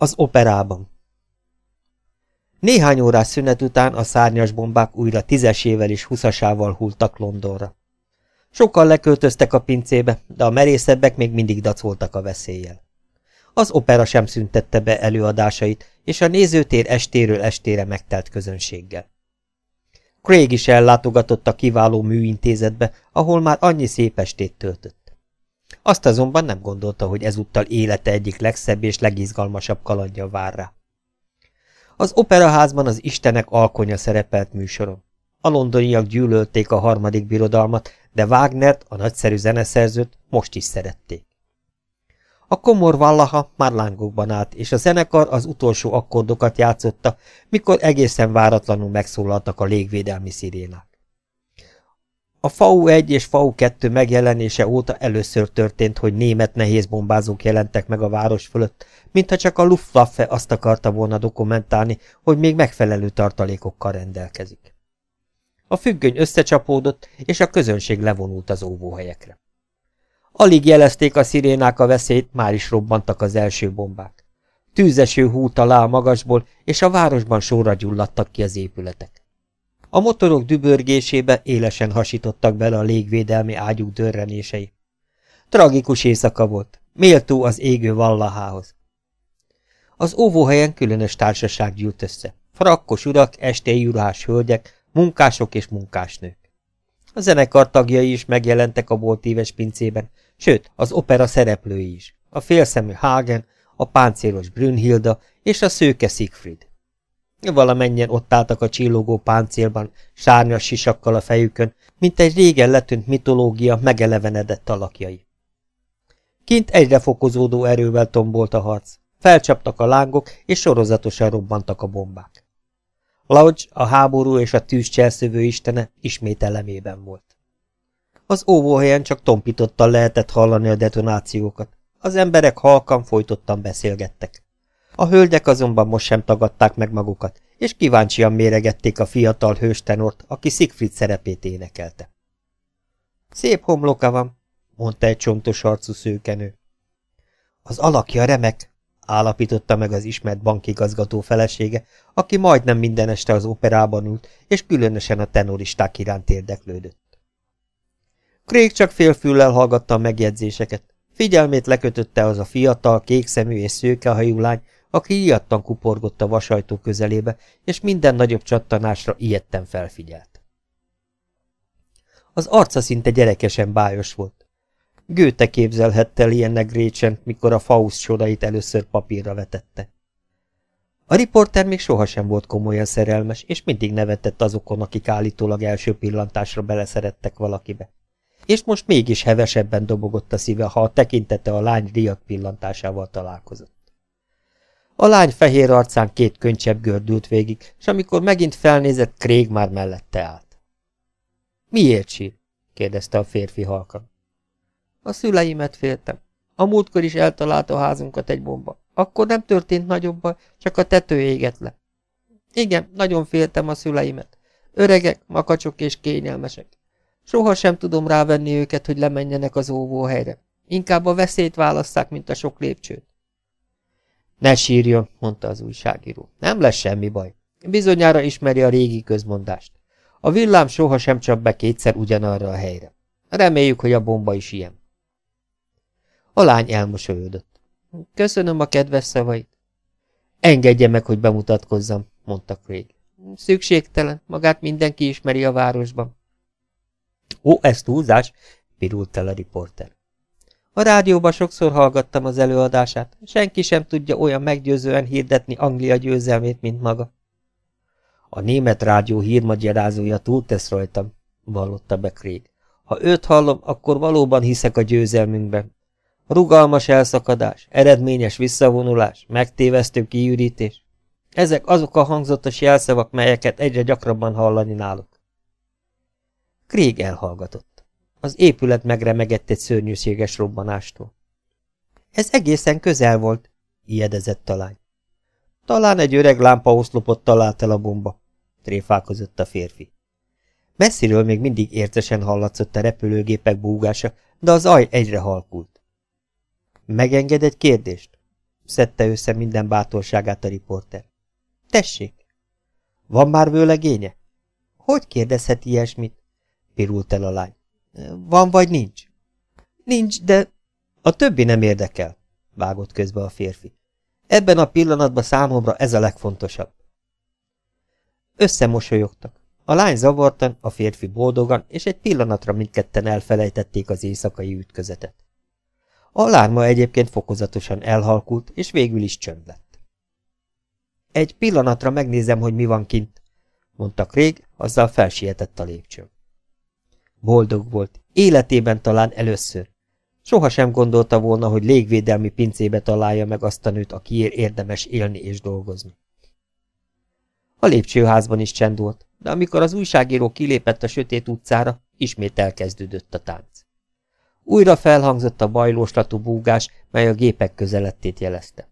Az operában Néhány órás szünet után a szárnyas bombák újra tízesével és huszasával hultak Londonra. Sokan leköltöztek a pincébe, de a merészebbek még mindig dacoltak a veszéllyel. Az opera sem szüntette be előadásait, és a nézőtér estéről estére megtelt közönséggel. Craig is ellátogatott a kiváló műintézetbe, ahol már annyi szép estét töltött. Azt azonban nem gondolta, hogy ezúttal élete egyik legszebb és legizgalmasabb kalandja vár rá. Az operaházban az Istenek alkonya szerepelt műsoron. A londoniak gyűlölték a harmadik birodalmat, de Wagnert, a nagyszerű zeneszerzőt most is szerették. A komor vallaha már lángokban állt, és a zenekar az utolsó akkordokat játszotta, mikor egészen váratlanul megszólaltak a légvédelmi szirénák. A FAU-1 és FAU-2 megjelenése óta először történt, hogy német nehézbombázók jelentek meg a város fölött, mintha csak a Luftwaffe azt akarta volna dokumentálni, hogy még megfelelő tartalékokkal rendelkezik. A függöny összecsapódott, és a közönség levonult az óvóhelyekre. Alig jelezték a szirénák a veszélyt, már is robbantak az első bombák. Tűzeső hút alá a magasból, és a városban sorra gyulladtak ki az épületek. A motorok dübörgésébe élesen hasítottak bele a légvédelmi ágyúk dörrenései. Tragikus éjszaka volt, méltó az égő vallahához. Az óvóhelyen különös társaság gyűlt össze. Frakkos urak, estéi urás hölgyek, munkások és munkásnők. A zenekar tagjai is megjelentek a boltíves pincében, sőt, az opera szereplői is. A félszemű Hagen, a páncélos Brünnhilda és a szőke Siegfried. Valamennyien ott álltak a csillogó páncélban, sárnyas sisakkal a fejükön, mint egy régen letűnt mitológia megelevenedett alakjai. Kint egyre fokozódó erővel tombolt a harc. Felcsaptak a lángok, és sorozatosan robbantak a bombák. Lodge, a háború és a tűz cselszövő istene ismét elemében volt. Az óvóhelyen csak tompítottan lehetett hallani a detonációkat. Az emberek halkan folytottan beszélgettek. A hölgyek azonban most sem tagadták meg magukat, és kíváncsian méregették a fiatal hőstenort, aki Siegfried szerepét énekelte. Szép homloka van, mondta egy csontos arcú szőkenő. Az alakja remek, állapította meg az ismert bankigazgató felesége, aki majdnem minden este az operában ült, és különösen a tenoristák iránt érdeklődött. Craig csak félfüllel hallgatta a megjegyzéseket. Figyelmét lekötötte az a fiatal, kékszemű és szőkehajú lány, aki ilyattan kuporgott a vasajtó közelébe, és minden nagyobb csattanásra ilyetten felfigyelt. Az arca szinte gyerekesen bájos volt. Gőte képzelhette el ilyennek Grécsen, mikor a Faust sorait először papírra vetette. A riporter még sohasem volt komolyan szerelmes, és mindig nevetett azokon, akik állítólag első pillantásra beleszerettek valakibe. És most mégis hevesebben dobogott a szíve, ha a tekintete a lány riadt pillantásával találkozott. A lány fehér arcán két könycsebb gördült végig, és amikor megint felnézett, Craig már mellette állt. Miért sír? kérdezte a férfi halkan. A szüleimet féltem. A múltkor is eltalálta a házunkat egy bomba. Akkor nem történt nagyobb baj, csak a tető égett le. Igen, nagyon féltem a szüleimet. Öregek, makacsok és kényelmesek. Soha sem tudom rávenni őket, hogy lemenjenek az óvóhelyre. Inkább a veszélyt válasszák, mint a sok lépcsőt. Ne sírjon, mondta az újságíró. Nem lesz semmi baj. Bizonyára ismeri a régi közmondást. A villám soha sem csap be kétszer ugyanarra a helyre. Reméljük, hogy a bomba is ilyen. A lány elmosolyodott. Köszönöm a kedves szavait. Engedje meg, hogy bemutatkozzam, mondta Craig. Szükségtelen, magát mindenki ismeri a városban. Ó, ez túlzás, pirult el a riporter. A rádióban sokszor hallgattam az előadását, senki sem tudja olyan meggyőzően hirdetni Anglia győzelmét, mint maga. A német rádió hírmagyarázója túltesz rajtam, vallotta be Craig. Ha őt hallom, akkor valóban hiszek a győzelmünkben. Rugalmas elszakadás, eredményes visszavonulás, megtévesztő kiürítés. Ezek azok a hangzatos jelszavak, melyeket egyre gyakrabban hallani náluk. Krieg elhallgatott. Az épület megremegett egy szörnyűséges robbanástól. Ez egészen közel volt, ijedezett talány. Talán egy öreg lámpaoszlopot talált el a bomba, tréfálkozott a férfi. Messziről még mindig értesen hallatszott a repülőgépek búgása, de az aj egyre halkult. Megenged egy kérdést? szedte össze minden bátorságát a riporter. Tessék! Van már vőlegénye? Hogy kérdezhet ilyesmit? Pirult el a lány. Van vagy nincs? Nincs, de... A többi nem érdekel, vágott közbe a férfi. Ebben a pillanatban számomra ez a legfontosabb. Összemosolyogtak. A lány zavartan, a férfi boldogan, és egy pillanatra mindketten elfelejtették az éjszakai ütközetet. A lárma egyébként fokozatosan elhalkult, és végül is csönd lett. Egy pillanatra megnézem, hogy mi van kint, mondta Craig, azzal felsietett a lépcsőn. Boldog volt, életében talán először. Soha sem gondolta volna, hogy légvédelmi pincébe találja meg azt a nőt, akiért érdemes élni és dolgozni. A lépcsőházban is csend volt, de amikor az újságíró kilépett a sötét utcára, ismét elkezdődött a tánc. Újra felhangzott a bajlóslatú búgás, mely a gépek közelettét jelezte.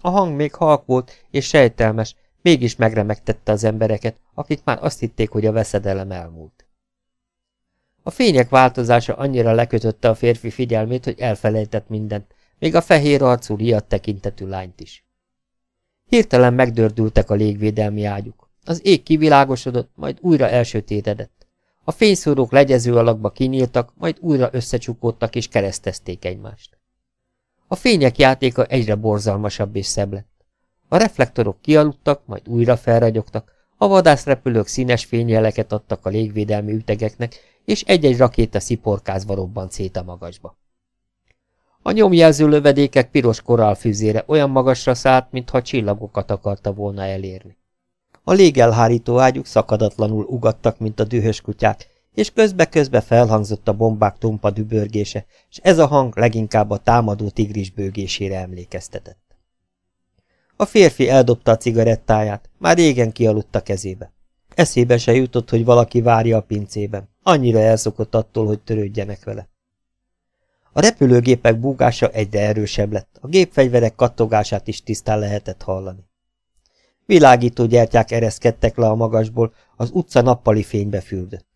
A hang még halk volt és sejtelmes, mégis megremegtette az embereket, akik már azt hitték, hogy a veszedelem elmúlt. A fények változása annyira lekötötte a férfi figyelmét, hogy elfelejtett mindent, még a fehér arcú riadt tekintetű lányt is. Hirtelen megdördültek a légvédelmi ágyuk. Az ég kivilágosodott, majd újra elsötétedett. A fényszórók legyező alakba kinyíltak, majd újra összecsukódtak és keresztezték egymást. A fények játéka egyre borzalmasabb és szebb lett. A reflektorok kialudtak, majd újra felragyogtak, a vadászrepülők színes fényjeleket adtak a légvédelmi ütegeknek, és egy-egy rakéta sziporkázva robbant szét a magasba. A nyomjelző lövedékek piros korálfűzére olyan magasra szállt, mintha csillagokat akarta volna elérni. A légelhárító ágyuk szakadatlanul ugattak, mint a dühös kutyák, és közbe-közbe felhangzott a bombák tompa dübörgése, és ez a hang leginkább a támadó tigris bőgésére emlékeztetett. A férfi eldobta a cigarettáját, már régen kialudt a kezébe. Eszébe se jutott, hogy valaki várja a pincében. Annyira elszokott attól, hogy törődjenek vele. A repülőgépek búgása egyre erősebb lett, a gépfegyverek kattogását is tisztán lehetett hallani. Világító gyertyák ereszkedtek le a magasból, az utca nappali fénybe fürdött.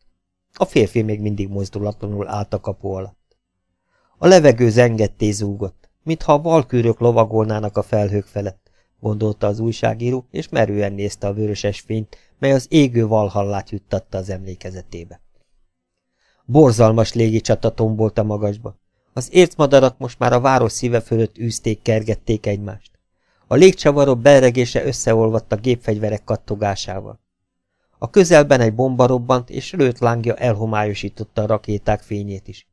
A férfi még mindig mozdulatlanul állt a kapu alatt. A levegő zengetté zúgott, mintha a valkűrök lovagolnának a felhők felett, gondolta az újságíró, és merően nézte a vöröses fényt, mely az égő valhallát juttatta az emlékezetébe. Borzalmas légicsata tombolt a magasba. Az ércmadarak most már a város szíve fölött űzték, kergették egymást. A légcsavarok belregése összeolvadt a gépfegyverek kattogásával. A közelben egy bomba robbant, és lőtt lángja elhomályosította a rakéták fényét is.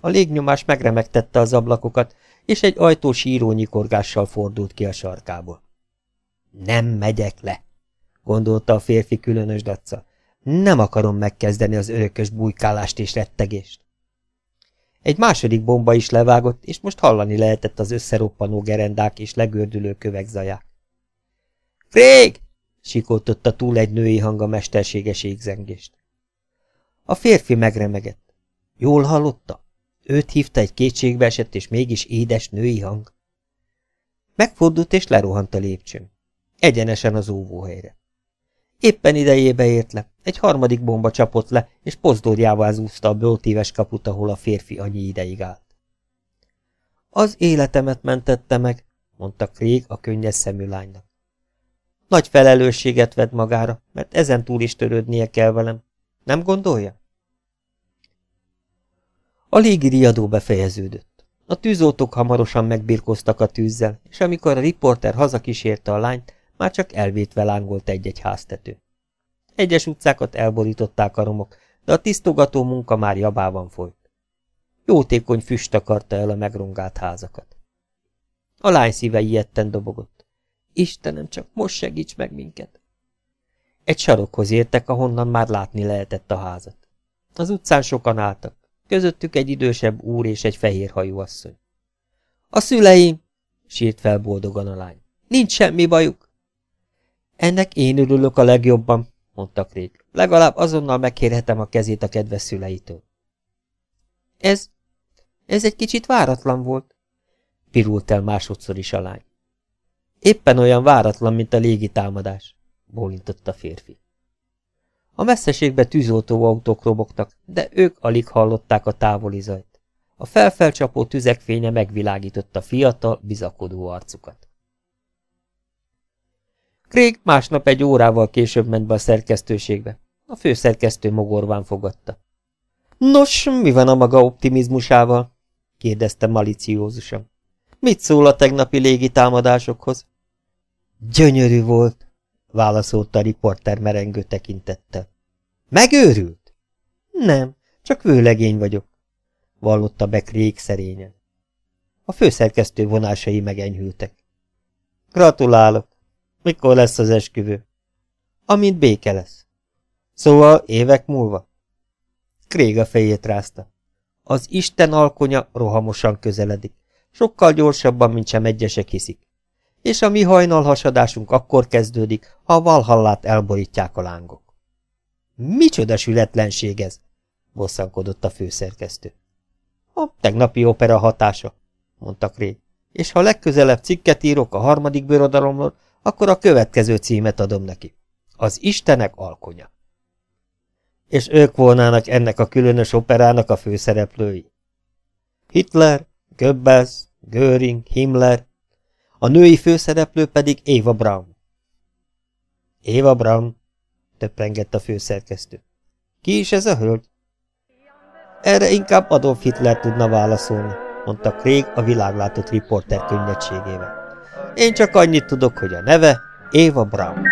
A légnyomás megremegtette az ablakokat, és egy ajtó sírónyikorgással fordult ki a sarkából. Nem megyek le, gondolta a férfi különös dacca. Nem akarom megkezdeni az örökös bujkálást és rettegést. Egy második bomba is levágott, és most hallani lehetett az összeroppanó gerendák és legördülő kövek zaját. Krég! sikoltotta túl egy női hang a mesterséges égzengést. A férfi megremegett. Jól hallotta? Őt hívta egy kétségbe esett és mégis édes női hang. Megfordult és lerohant a lépcsőn. Egyenesen az óvóhelyre. Éppen idejébe ért le. Egy harmadik bomba csapott le, és pozdorjával zúzta a böltíves kaput, ahol a férfi annyi ideig állt. Az életemet mentette meg, mondta Craig a könnyes szemű lánynak. Nagy felelősséget vett magára, mert ezen túl is törődnie kell velem. Nem gondolja? A légi riadó befejeződött. A tűzoltók hamarosan megbirkoztak a tűzzel, és amikor a riporter hazakísérte a lányt, már csak elvétve lángolt egy-egy háztető. Egyes utcákat elborították a romok, de a tisztogató munka már jabában folyt. Jótékony füst akarta el a megrongált házakat. A lány szíve ilyetten dobogott. Istenem, csak most segíts meg minket! Egy sarokhoz értek, ahonnan már látni lehetett a házat. Az utcán sokan álltak, közöttük egy idősebb úr és egy fehérhajú asszony. A szüleim! sírt fel boldogan a lány. Nincs semmi bajuk! Ennek én örülök a legjobban, mondta Craig. Legalább azonnal megkérhetem a kezét a kedves szüleitől. Ez, ez egy kicsit váratlan volt, pirult el másodszor is a lány. Éppen olyan váratlan, mint a légitámadás, bólintott a férfi. A messzeségbe tűzoltó autók robogtak, de ők alig hallották a távoli zajt. A felfelcsapó tüzek fénye megvilágította fiatal, bizakodó arcukat. Craig másnap egy órával később ment be a szerkesztőségbe. A főszerkesztő mogorván fogadta. Nos, mi van a maga optimizmusával? kérdezte maliciózusan. Mit szól a tegnapi légitámadásokhoz? Gyönyörű volt, válaszolta a riporter merengő tekintettel. Megőrült? Nem, csak vőlegény vagyok, vallotta be Craig szerényen. A főszerkesztő vonásai megenyhültek. Gratulálok! Mikor lesz az esküvő? Amint béke lesz. Szóval évek múlva? Craig a fejét rázta. Az Isten alkonya rohamosan közeledik, sokkal gyorsabban, mint sem egyesek hiszik. És a mi hajnalhasadásunk akkor kezdődik, ha a valhallát elborítják a lángok. Micsoda sületlenség ez? bosszankodott a főszerkesztő. A tegnapi opera hatása, mondta Craig, és ha legközelebb cikket írok a harmadik birodalomról, akkor a következő címet adom neki. Az Istenek alkonya. És ők volnának ennek a különös operának a főszereplői. Hitler, Goebbels, Göring, Himmler, a női főszereplő pedig Eva Braun. Eva Braun, töprengett a főszerkesztő. Ki is ez a hölgy? Erre inkább Adolf Hitler tudna válaszolni, mondta Craig a világlátott riporter könnyedségével. Én csak annyit tudok, hogy a neve Eva Braun.